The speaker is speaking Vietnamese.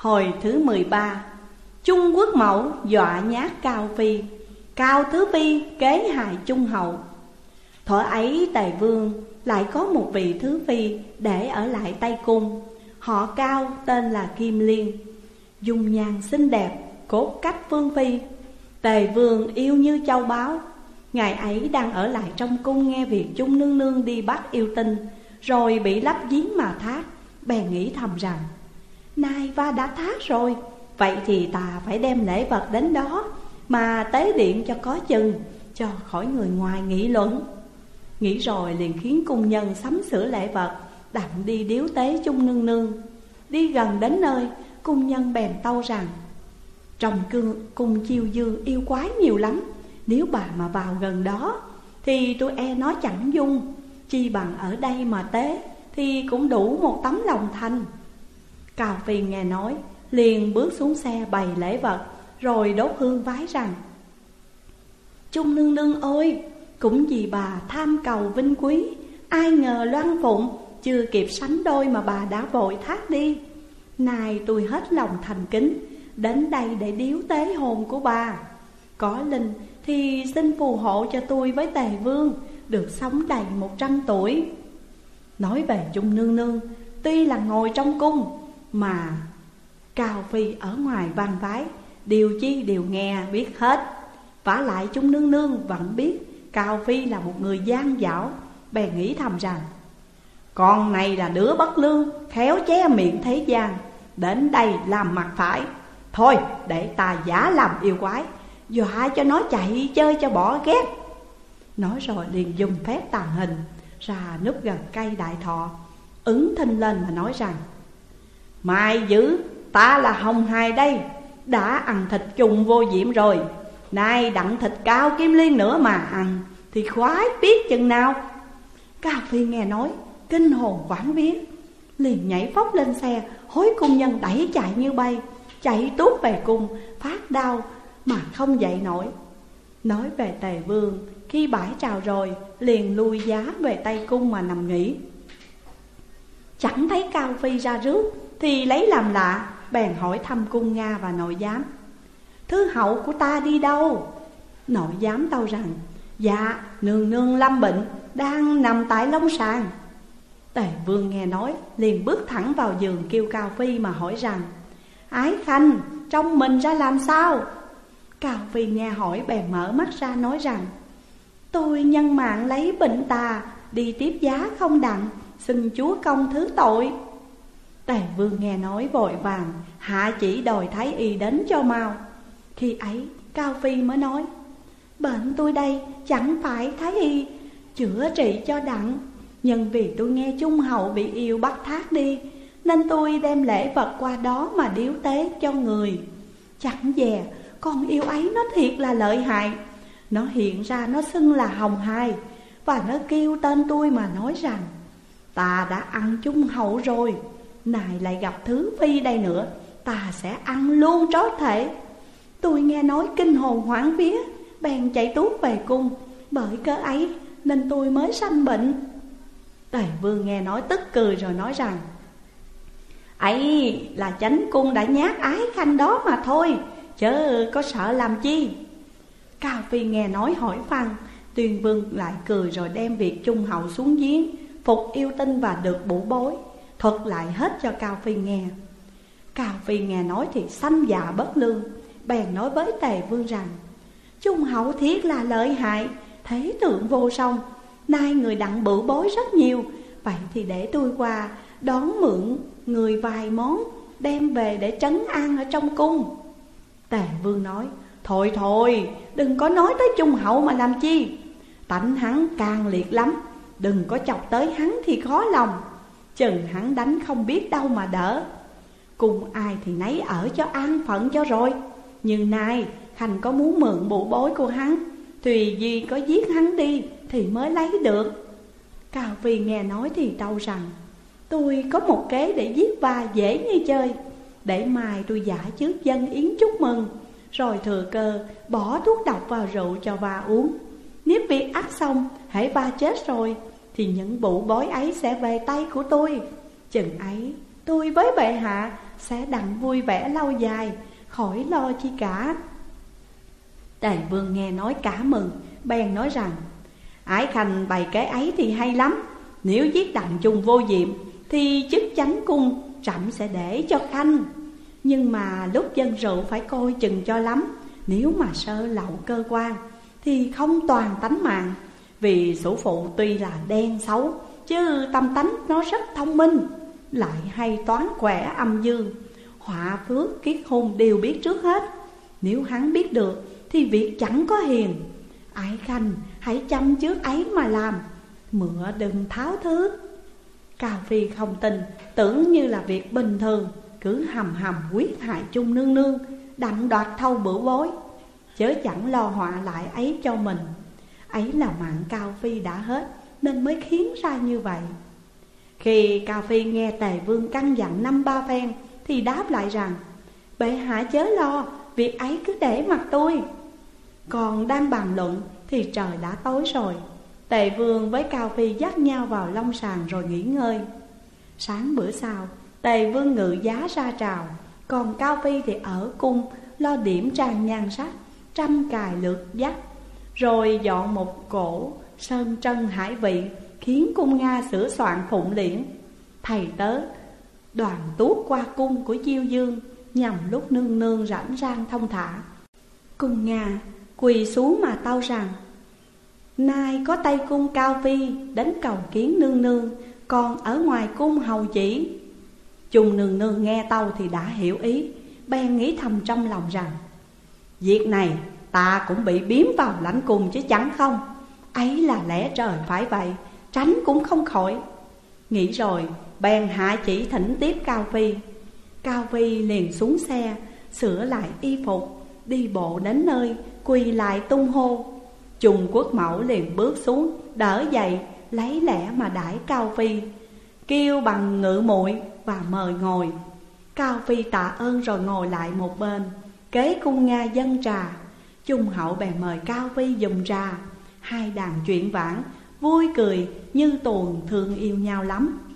Hồi thứ 13 Trung Quốc mẫu dọa nhát Cao Phi. Cao Thứ Phi kế hại Trung Hậu. Thuở ấy Tề Vương lại có một vị Thứ Phi để ở lại Tây Cung. Họ Cao tên là Kim Liên. Dung nhan xinh đẹp, cốt cách Vương Phi. Tề Vương yêu như châu báu. Ngày ấy đang ở lại trong cung nghe việc Trung Nương Nương đi bắt yêu tinh Rồi bị lấp giếng mà thác Bèn nghĩ thầm rằng Nay va đã thác rồi Vậy thì ta phải đem lễ vật đến đó Mà tế điện cho có chừng Cho khỏi người ngoài nghị luận. Nghĩ rồi liền khiến cung nhân sắm sửa lễ vật Đặng đi điếu tế chung nương nương. Đi gần đến nơi Cung nhân bèn tâu rằng Trong cương, cung chiêu dương yêu quái nhiều lắm Nếu bà mà vào gần đó Thì tôi e nó chẳng dung. Chi bằng ở đây mà tế Thì cũng đủ một tấm lòng thành. Cao Phi nghe nói, Liền bước xuống xe bày lễ vật, Rồi đốt hương vái rằng Trung nương nương ơi, Cũng vì bà tham cầu vinh quý, Ai ngờ loan phụng, Chưa kịp sánh đôi mà bà đã vội thác đi. Này tôi hết lòng thành kính, Đến đây để điếu tế hồn của bà. Có linh thì xin phù hộ cho tôi với tề vương, Được sống đầy một trăm tuổi. Nói về Trung Nương Nương, Tuy là ngồi trong cung mà Cao Phi ở ngoài van vái Điều chi đều nghe biết hết. Vả lại chúng Nương Nương vẫn biết Cao Phi là một người gian dảo, Bèn nghĩ thầm rằng, Con này là đứa bất lương, Khéo che miệng thế gian, Đến đây làm mặt phải. Thôi, để ta giả làm yêu quái, Dọa cho nó chạy chơi cho bỏ ghét. Nói rồi liền dùng phép tàn hình Ra núp gần cây đại thọ, Ứng thinh lên mà nói rằng Mai dữ, ta là Hồng Hài đây. Đã ăn thịt trùng vô diệm rồi. Nay đặng thịt cao kim liên nữa mà ăn, Thì khoái biết chừng nào. Cao Phi nghe nói, Kinh hồn vãn biến Liền nhảy phóc lên xe, Hối cung nhân đẩy chạy như bay. Chạy tuốt về cung, Phát đau, mà không dậy nổi. Nói về tề vương, Khi bãi trào rồi, Liền lui giá về Tây Cung mà nằm nghỉ. Chẳng thấy Cao Phi ra rước thì lấy làm lạ, Bèn hỏi thăm cung Nga và nội giám. Thứ hậu của ta đi đâu? Nội giám tâu rằng Dạ nương nương lâm bệnh Đang nằm tại long sàng. Tề vương nghe nói, Liền bước thẳng vào giường kêu Cao Phi mà hỏi rằng, Ái Khanh, Trong mình ra làm sao? Cao Phi nghe hỏi bèn mở mắt ra nói rằng, Tôi nhân mạng lấy bệnh tà, Đi tiếp giá không đặng, Xin chúa công thứ tội. Tề vương nghe nói vội vàng, Hạ chỉ đòi thái y đến cho mau. Khi ấy, Cao Phi mới nói, Bệnh tôi đây chẳng phải thái y, Chữa trị cho đặng Nhưng vì tôi nghe Trung Hậu bị yêu bắt thác đi, Nên tôi đem lễ vật qua đó mà điếu tế cho người. Chẳng dè, con yêu ấy nó thiệt là lợi hại. Nó hiện ra nó xưng là Hồng Hai, Và nó kêu tên tôi mà nói rằng, Ta đã ăn Trung hậu rồi. Này lại gặp Thứ Phi đây nữa, Ta sẽ ăn luôn trót thể. Tôi nghe nói kinh hồn hoảng vía, Bèn chạy tuốt về cung. Bởi cớ ấy, nên tôi mới sanh bệnh. Tề vương nghe nói tức cười rồi nói rằng, ấy là chánh cung đã nhát ái khanh đó mà thôi, Chớ có sợ làm chi. Cao Phi nghe nói hỏi phăng Tuyên vương lại cười rồi đem việc trung hậu xuống giếng, Phục yêu tinh và được bổ bối. Thuật lại hết cho Cao Phi nghe. Cao Phi nghe nói thì sanh dạ bất lương, Bèn nói với Tề Vương rằng Trung hậu thiết là lợi hại, Thế tượng vô song, Nay người đặng bự bối rất nhiều, Vậy thì để tôi qua, Đón mượn người vài món, Đem về để trấn an ở trong cung. Tề vương nói, Thôi thôi, đừng có nói tới trung hậu mà làm chi. Tánh hắn càng liệt lắm, Đừng có chọc tới hắn thì khó lòng. Chừng hắn đánh không biết đâu mà đỡ. Cùng ai thì nấy ở cho an phận cho rồi. Nhưng nay, Khanh có muốn mượn bộ bối của hắn. Tùy gì có giết hắn đi, Thì mới lấy được. Cao Phi nghe nói thì đau rằng, Tôi có một kế để giết va dễ như chơi. Để mai tôi giả trước dân yến chúc mừng. Rồi thừa cơ, bỏ thuốc độc vào rượu cho bà uống. Nếu việc ác xong hãy ba chết rồi thì những bụ bói ấy sẽ về tay của tôi. Chừng ấy, tôi với bệ hạ sẽ đặng vui vẻ lâu dài, Khỏi lo chi cả. Tề vương nghe nói cả mừng, Bèn nói rằng, Ái Khanh, bày cái ấy thì hay lắm. Nếu giết đặng chung vô diệm, Thì chức chánh cung trẫm sẽ để cho Khanh. Nhưng mà lúc dân rượu phải coi chừng cho lắm, Nếu mà sơ lậu cơ quan, Thì không toàn tánh mạng. Vì sủ phụ tuy là đen xấu, Chứ tâm tánh nó rất thông minh, Lại hay toán quẻ âm dương Họa phước kiết hôn đều biết trước hết. Nếu hắn biết được, Thì việc chẳng có hiền. Ái khanh, hãy chăm trước ấy mà làm. Mựa đừng tháo thứ. Cao Phi không tin, Tưởng như là việc bình thường. Cứ hầm hầm quyết hại chung nương nương, Đặng đoạt thâu bữa bối. Chớ chẳng lo họa lại ấy cho mình. Ấy là mạng Cao Phi đã hết, Nên mới khiến ra như vậy. Khi Cao Phi nghe Tề Vương căn dặn năm ba phen, Thì đáp lại rằng, Bệ hạ chớ lo, Việc ấy cứ để mặt tôi. Còn đang bàn luận, Thì trời đã tối rồi. Tề Vương với Cao Phi dắt nhau vào long sàn rồi nghỉ ngơi. Sáng bữa sau, Tề Vương ngự giá ra trào, Còn Cao Phi thì ở cung, Lo điểm trang nhan sắc, Trăm cài lượt dắt rồi dọn một cổ sơn trân hải vị, Khiến cung Nga sửa soạn phụng liễn. Thầy tớ, đoàn tuốt qua cung của Chiêu Dương, Nhằm lúc nương nương rảnh rang thông thả. Cung Nga, quỳ xuống mà tâu rằng, Nay có Tây Cung Cao Phi đến cầu kiến nương nương, Còn ở ngoài cung hầu chỉ. Chung nương nương nghe tâu thì đã hiểu ý, Bèn nghĩ thầm trong lòng rằng, Việc này ta cũng bị biếm vào lãnh cùng chứ chẳng không? Ấy là lẽ trời phải vậy, Tránh cũng không khỏi. Nghĩ rồi, bèn hạ chỉ thỉnh tiếp Cao Phi Cao Phi liền xuống xe, Sửa lại y phục, Đi bộ đến nơi, Quỳ lại tung hô. Trung quốc mẫu liền bước xuống, Đỡ dậy, lấy lẽ mà đãi Cao Phi Kêu bằng ngự muội và mời ngồi. Cao Phi tạ ơn rồi ngồi lại một bên, Kế cung Nga dân trà. Trung hậu bèn mời Cao vi dùng trà Hai đàn chuyện vãn Vui cười như tuồng thương yêu nhau lắm.